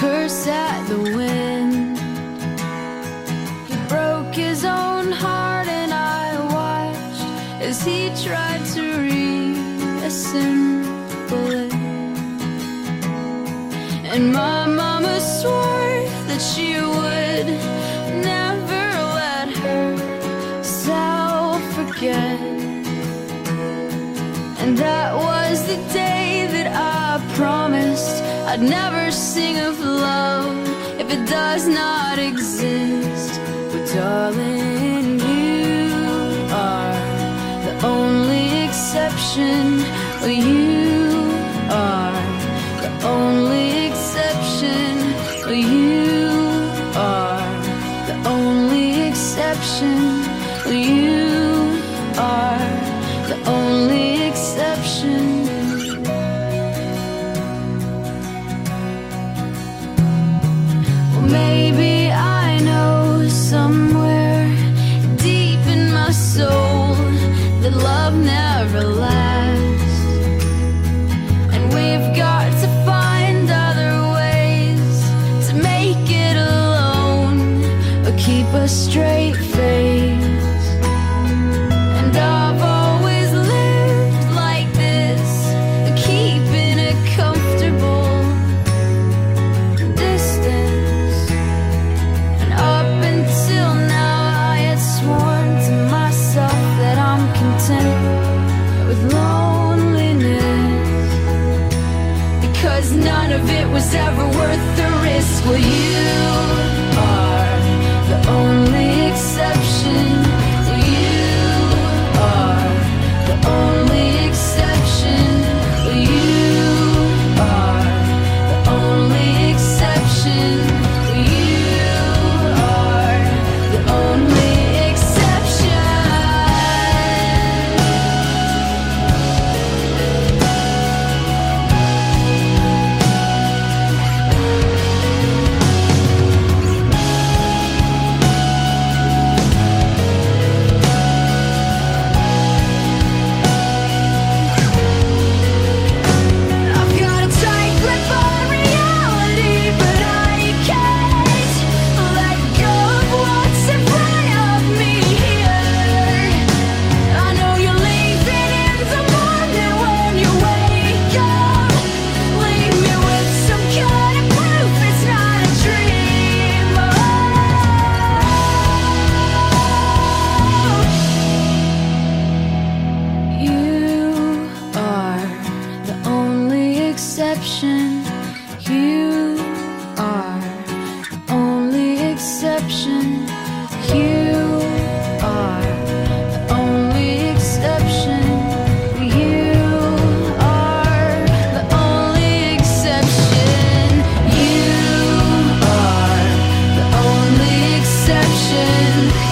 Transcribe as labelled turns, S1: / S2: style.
S1: curse at the wind. He broke his own heart, and I watched as he tried to reassemble it. And my mama swore that she would never let herself forget. And that was the day I'd never sing of love if it does not exist. But darling, you are the only exception. Well, you are the only exception. Well, you are the only exception. You was ever worth the risk. Will you exception. You are only exception. You are only exception. You are the only exception. You are the only exception.